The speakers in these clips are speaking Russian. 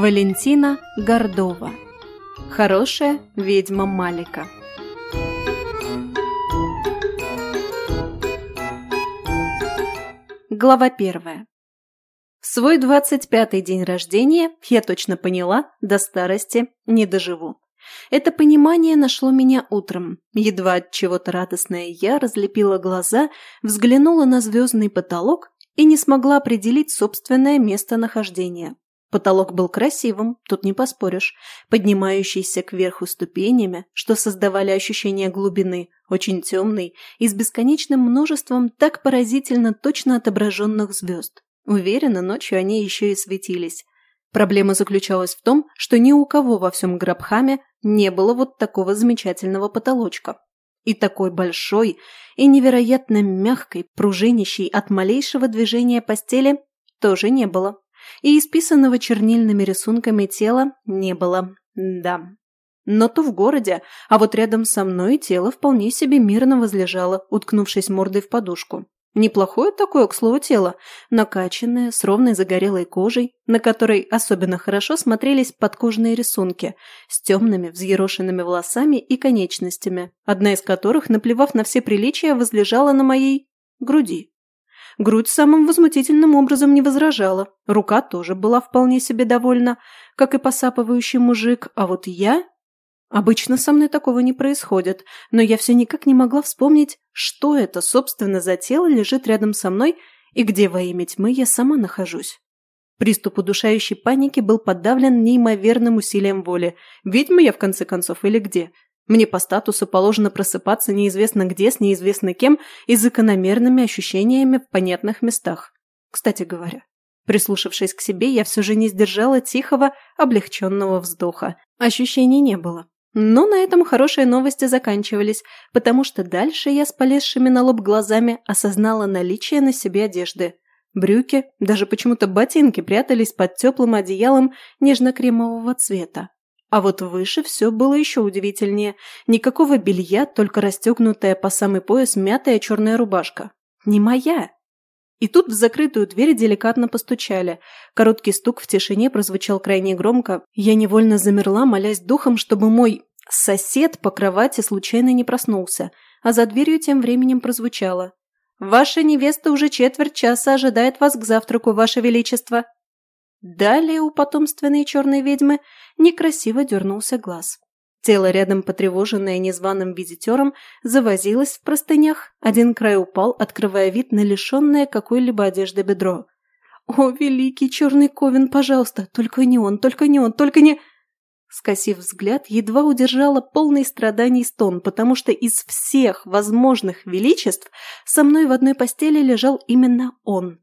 Валентина Гордова. Хорошая ведьма Малика. Глава первая. В свой двадцать пятый день рождения я точно поняла, до старости не доживу. Это понимание нашло меня утром. Едва от чего-то радостная я разлепила глаза, взглянула на звездный потолок и не смогла определить собственное местонахождение. Потолок был красивым, тут не поспоришь, поднимающийся кверху ступенями, что создавали ощущение глубины, очень темный и с бесконечным множеством так поразительно точно отображенных звезд. Уверена, ночью они еще и светились. Проблема заключалась в том, что ни у кого во всем Грабхаме не было вот такого замечательного потолочка. И такой большой и невероятно мягкой, пружинищей от малейшего движения постели тоже не было и исписанного чернильными рисунками тела не было, да. Но то в городе, а вот рядом со мной тело вполне себе мирно возлежало, уткнувшись мордой в подушку. Неплохое такое, к слову, тело, накачанное, с ровной загорелой кожей, на которой особенно хорошо смотрелись подкожные рисунки, с темными взъерошенными волосами и конечностями, одна из которых, наплевав на все приличия, возлежала на моей груди. Грудь самым возмутительным образом не возражала, рука тоже была вполне себе довольна, как и посапывающий мужик, а вот я... Обычно со мной такого не происходит, но я все никак не могла вспомнить, что это, собственно, за тело лежит рядом со мной и где во имя тьмы я сама нахожусь. Приступ удушающей паники был подавлен неимоверным усилием воли. Ведьма я, в конце концов, или где? Мне по статусу положено просыпаться неизвестно где с неизвестно кем и закономерными ощущениями в понятных местах. Кстати говоря, прислушавшись к себе, я все же не сдержала тихого, облегченного вздоха. Ощущений не было. Но на этом хорошие новости заканчивались, потому что дальше я с полезшими на лоб глазами осознала наличие на себе одежды. Брюки, даже почему-то ботинки прятались под теплым одеялом нежно-кремового цвета. А вот выше все было еще удивительнее. Никакого белья, только расстегнутая по самый пояс мятая черная рубашка. Не моя. И тут в закрытую дверь деликатно постучали. Короткий стук в тишине прозвучал крайне громко. Я невольно замерла, молясь духом, чтобы мой сосед по кровати случайно не проснулся. А за дверью тем временем прозвучало. «Ваша невеста уже четверть часа ожидает вас к завтраку, Ваше Величество!» Далее у потомственной черной ведьмы некрасиво дернулся глаз. Тело рядом, потревоженное незваным визитером, завозилось в простынях, один край упал, открывая вид на лишенное какой-либо одежды бедро. «О, великий черный ковен, пожалуйста, только не он, только не он, только не...» Скосив взгляд, едва удержала полный страданий стон, потому что из всех возможных величеств со мной в одной постели лежал именно он.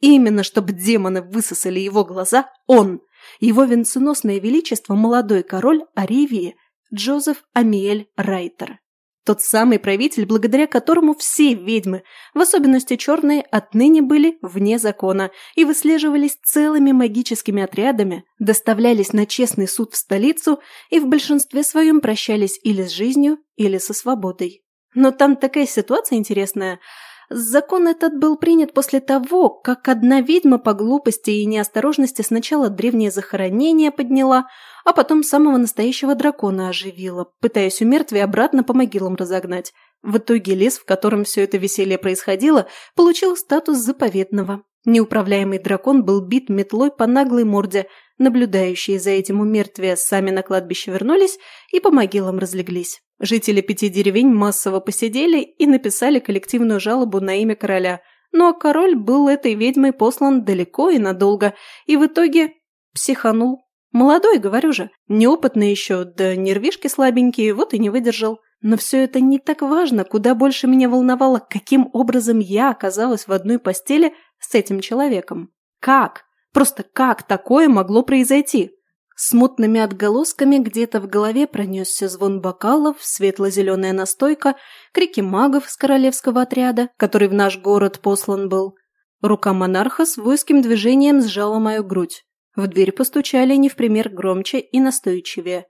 Именно чтобы демоны высосали его глаза, он, его венценосное величество, молодой король Аривии, Джозеф Амиэль Райтер. Тот самый правитель, благодаря которому все ведьмы, в особенности черные, отныне были вне закона и выслеживались целыми магическими отрядами, доставлялись на честный суд в столицу и в большинстве своем прощались или с жизнью, или со свободой. Но там такая ситуация интересная – Закон этот был принят после того, как одна ведьма по глупости и неосторожности сначала древнее захоронение подняла, а потом самого настоящего дракона оживила, пытаясь у мертвей обратно по могилам разогнать. В итоге лес, в котором все это веселье происходило, получил статус заповедного. Неуправляемый дракон был бит метлой по наглой морде, наблюдающие за этим умертвия сами на кладбище вернулись и по могилам разлеглись. Жители пяти деревень массово посидели и написали коллективную жалобу на имя короля. Ну а король был этой ведьмой послан далеко и надолго, и в итоге психанул. Молодой, говорю же, неопытный еще, да нервишки слабенькие, вот и не выдержал. Но все это не так важно, куда больше меня волновало, каким образом я оказалась в одной постели с этим человеком. Как? Просто как такое могло произойти? Смутными отголосками где-то в голове пронесся звон бокалов, светло-зеленая настойка, крики магов с королевского отряда, который в наш город послан был. Рука монарха с войским движением сжала мою грудь. В дверь постучали не в пример громче и настойчивее.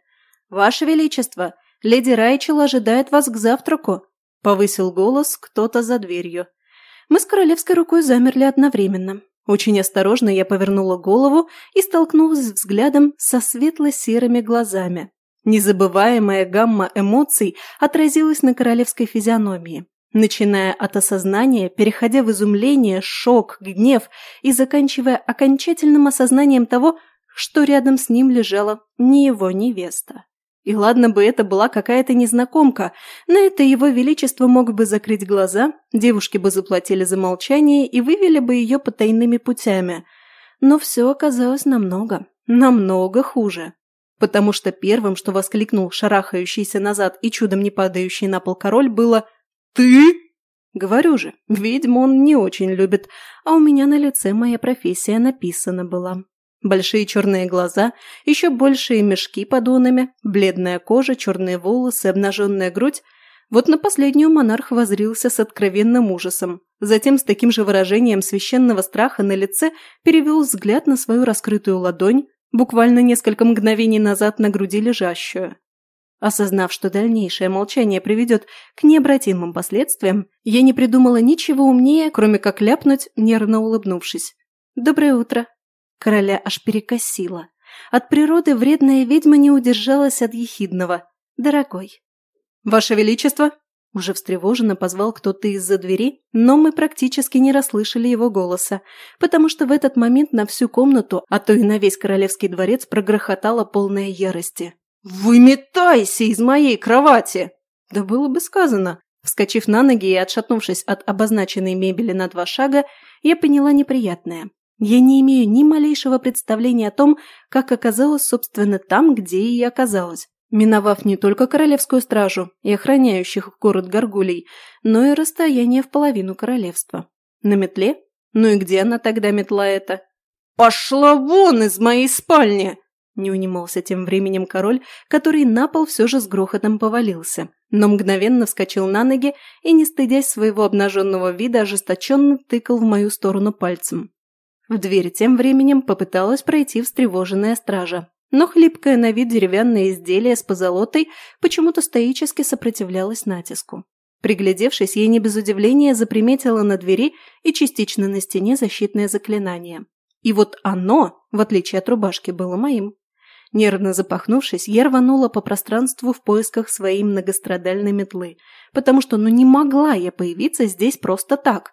«Ваше Величество, леди Райчел ожидает вас к завтраку», – повысил голос кто-то за дверью. Мы с королевской рукой замерли одновременно. Очень осторожно я повернула голову и столкнулась взглядом со светло-серыми глазами. Незабываемая гамма эмоций отразилась на королевской физиономии, начиная от осознания, переходя в изумление, шок, гнев и заканчивая окончательным осознанием того, что рядом с ним лежала не его невеста. И ладно бы это была какая-то незнакомка, на это его величество мог бы закрыть глаза, девушки бы заплатили за молчание и вывели бы ее потайными путями. Но все оказалось намного, намного хуже. Потому что первым, что воскликнул шарахающийся назад и чудом не падающий на пол король, было «Ты?» Говорю же, ведьму он не очень любит, а у меня на лице моя профессия написана была. Большие черные глаза, еще большие мешки под онами, бледная кожа, черные волосы, обнаженная грудь. Вот на последнюю монарх возрился с откровенным ужасом. Затем с таким же выражением священного страха на лице перевел взгляд на свою раскрытую ладонь, буквально несколько мгновений назад на груди лежащую. Осознав, что дальнейшее молчание приведет к необратимым последствиям, я не придумала ничего умнее, кроме как ляпнуть, нервно улыбнувшись. «Доброе утро!» Короля аж перекосило. От природы вредная ведьма не удержалась от ехидного. «Дорогой». «Ваше Величество!» Уже встревоженно позвал кто-то из-за двери, но мы практически не расслышали его голоса, потому что в этот момент на всю комнату, а то и на весь королевский дворец прогрохотала полная ярости. «Выметайся из моей кровати!» Да было бы сказано. Вскочив на ноги и отшатнувшись от обозначенной мебели на два шага, я поняла неприятное. Я не имею ни малейшего представления о том, как оказалась, собственно, там, где и оказалась, миновав не только королевскую стражу и охраняющих город горгулей, но и расстояние в половину королевства. На метле? Ну и где она тогда метла эта? «Пошла вон из моей спальни!» Не унимался тем временем король, который на пол все же с грохотом повалился, но мгновенно вскочил на ноги и, не стыдясь своего обнаженного вида, ожесточенно тыкал в мою сторону пальцем. В дверь тем временем попыталась пройти встревоженная стража, но хлипкое на вид деревянное изделие с позолотой почему-то стоически сопротивлялось натиску. Приглядевшись, я не без удивления заприметила на двери и частично на стене защитное заклинание. И вот оно, в отличие от рубашки, было моим. Нервно запахнувшись, я рванула по пространству в поисках своей многострадальной метлы, потому что ну не могла я появиться здесь просто так.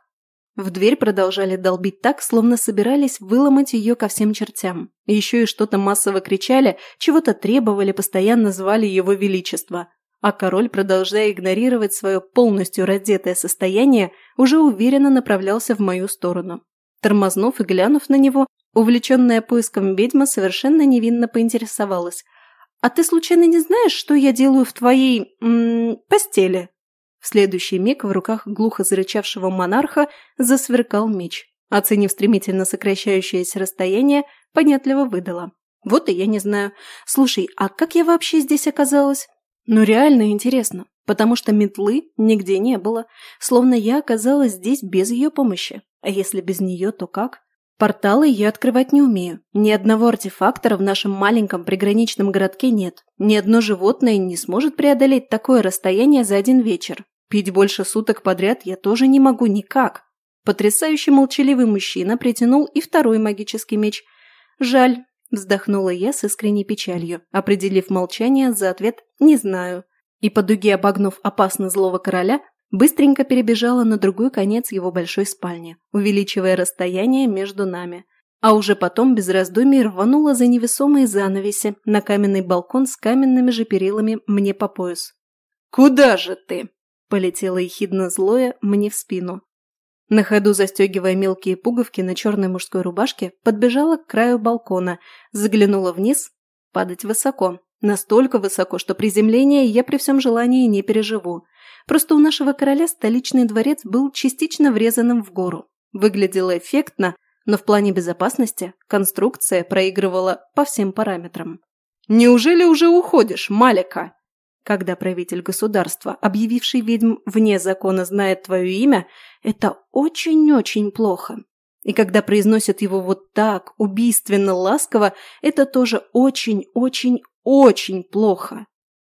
В дверь продолжали долбить так, словно собирались выломать ее ко всем чертям. Еще и что-то массово кричали, чего-то требовали, постоянно звали его величество. А король, продолжая игнорировать свое полностью раздетое состояние, уже уверенно направлялся в мою сторону. Тормознув и глянув на него, увлеченная поиском ведьма совершенно невинно поинтересовалась. «А ты случайно не знаешь, что я делаю в твоей... М -м, постели?» Следующий миг в руках глухо зарычавшего монарха засверкал меч. Оценив стремительно сокращающееся расстояние, понятливо выдала. «Вот и я не знаю. Слушай, а как я вообще здесь оказалась?» «Ну реально интересно, потому что метлы нигде не было, словно я оказалась здесь без ее помощи. А если без нее, то как?» Порталы я открывать не умею. Ни одного артефактора в нашем маленьком приграничном городке нет. Ни одно животное не сможет преодолеть такое расстояние за один вечер. Пить больше суток подряд я тоже не могу никак. Потрясающе молчаливый мужчина притянул и второй магический меч. Жаль, вздохнула я с искренней печалью, определив молчание за ответ «не знаю». И по дуге обогнув опасно злого короля, быстренько перебежала на другой конец его большой спальни, увеличивая расстояние между нами. А уже потом без раздумий рванула за невесомые занавеси на каменный балкон с каменными же перилами мне по пояс. «Куда же ты?» Полетело ехидно злое мне в спину. На ходу застегивая мелкие пуговки на черной мужской рубашке, подбежала к краю балкона, заглянула вниз. Падать высоко. Настолько высоко, что приземление я при всем желании не переживу. Просто у нашего короля столичный дворец был частично врезанным в гору. Выглядело эффектно, но в плане безопасности конструкция проигрывала по всем параметрам. «Неужели уже уходишь, Малика?» Когда правитель государства, объявивший ведьм вне закона, знает твое имя, это очень-очень плохо. И когда произносят его вот так, убийственно ласково, это тоже очень-очень-очень плохо.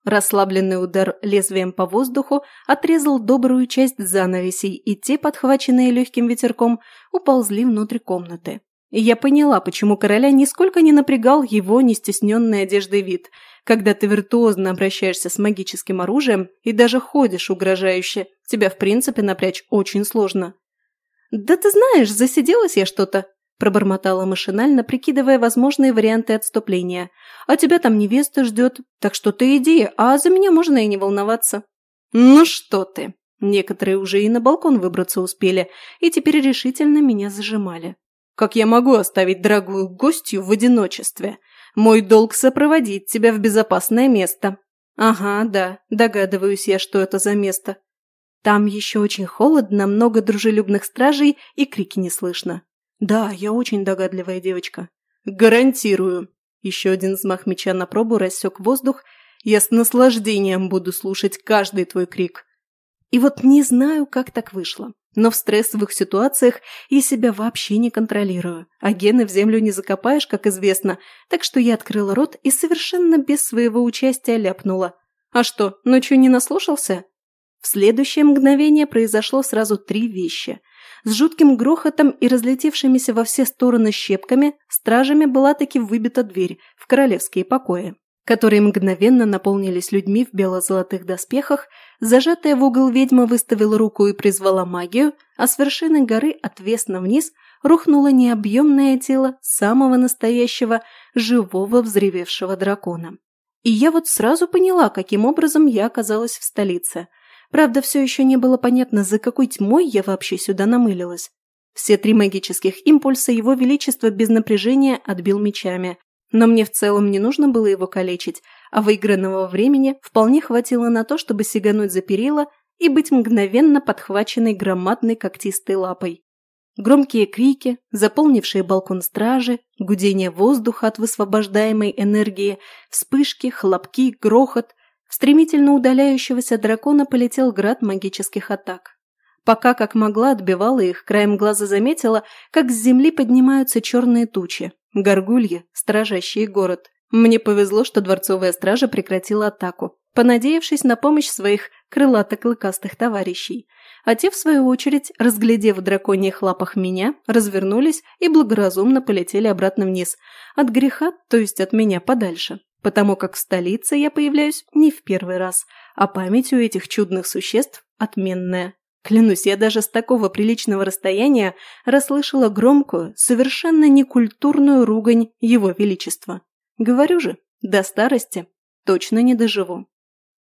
Расслабленный удар лезвием по воздуху отрезал добрую часть занавесей, и те, подхваченные легким ветерком, уползли внутрь комнаты. И я поняла, почему короля нисколько не напрягал его нестесненной одеждой вид, когда ты виртуозно обращаешься с магическим оружием и даже ходишь угрожающе. Тебя, в принципе, напрячь очень сложно. «Да ты знаешь, засиделась я что-то», – пробормотала машинально, прикидывая возможные варианты отступления. «А тебя там невеста ждет, так что ты иди, а за меня можно и не волноваться». «Ну что ты!» Некоторые уже и на балкон выбраться успели, и теперь решительно меня зажимали. Как я могу оставить дорогую гостью в одиночестве? Мой долг сопроводить тебя в безопасное место. Ага, да, догадываюсь я, что это за место. Там еще очень холодно, много дружелюбных стражей и крики не слышно. Да, я очень догадливая девочка. Гарантирую. Еще один взмах меча на пробу рассек воздух. Я с наслаждением буду слушать каждый твой крик. И вот не знаю, как так вышло. Но в стрессовых ситуациях я себя вообще не контролирую, а гены в землю не закопаешь, как известно, так что я открыла рот и совершенно без своего участия ляпнула. «А что, ночью не наслушался?» В следующее мгновение произошло сразу три вещи. С жутким грохотом и разлетевшимися во все стороны щепками стражами была таки выбита дверь в королевские покои которые мгновенно наполнились людьми в бело-золотых доспехах, зажатая в угол ведьма выставила руку и призвала магию, а с вершины горы отвесно вниз рухнуло необъемное тело самого настоящего, живого взревевшего дракона. И я вот сразу поняла, каким образом я оказалась в столице. Правда, все еще не было понятно, за какой тьмой я вообще сюда намылилась. Все три магических импульса его величество без напряжения отбил мечами, но мне в целом не нужно было его калечить, а выигранного времени вполне хватило на то, чтобы сигануть за перила и быть мгновенно подхваченной громадной когтистой лапой. Громкие крики, заполнившие балкон стражи, гудение воздуха от высвобождаемой энергии, вспышки, хлопки, грохот. В стремительно удаляющегося дракона полетел град магических атак. Пока как могла отбивала их, краем глаза заметила, как с земли поднимаются черные тучи, Горгульи, стражащие город. Мне повезло, что дворцовая стража прекратила атаку, понадеявшись на помощь своих крылато-клыкастых товарищей. А те, в свою очередь, разглядев в драконьих лапах меня, развернулись и благоразумно полетели обратно вниз. От греха, то есть от меня, подальше. Потому как в столице я появляюсь не в первый раз, а память у этих чудных существ отменная. Клянусь, я даже с такого приличного расстояния расслышала громкую, совершенно некультурную ругань Его Величества. Говорю же, до старости точно не доживу.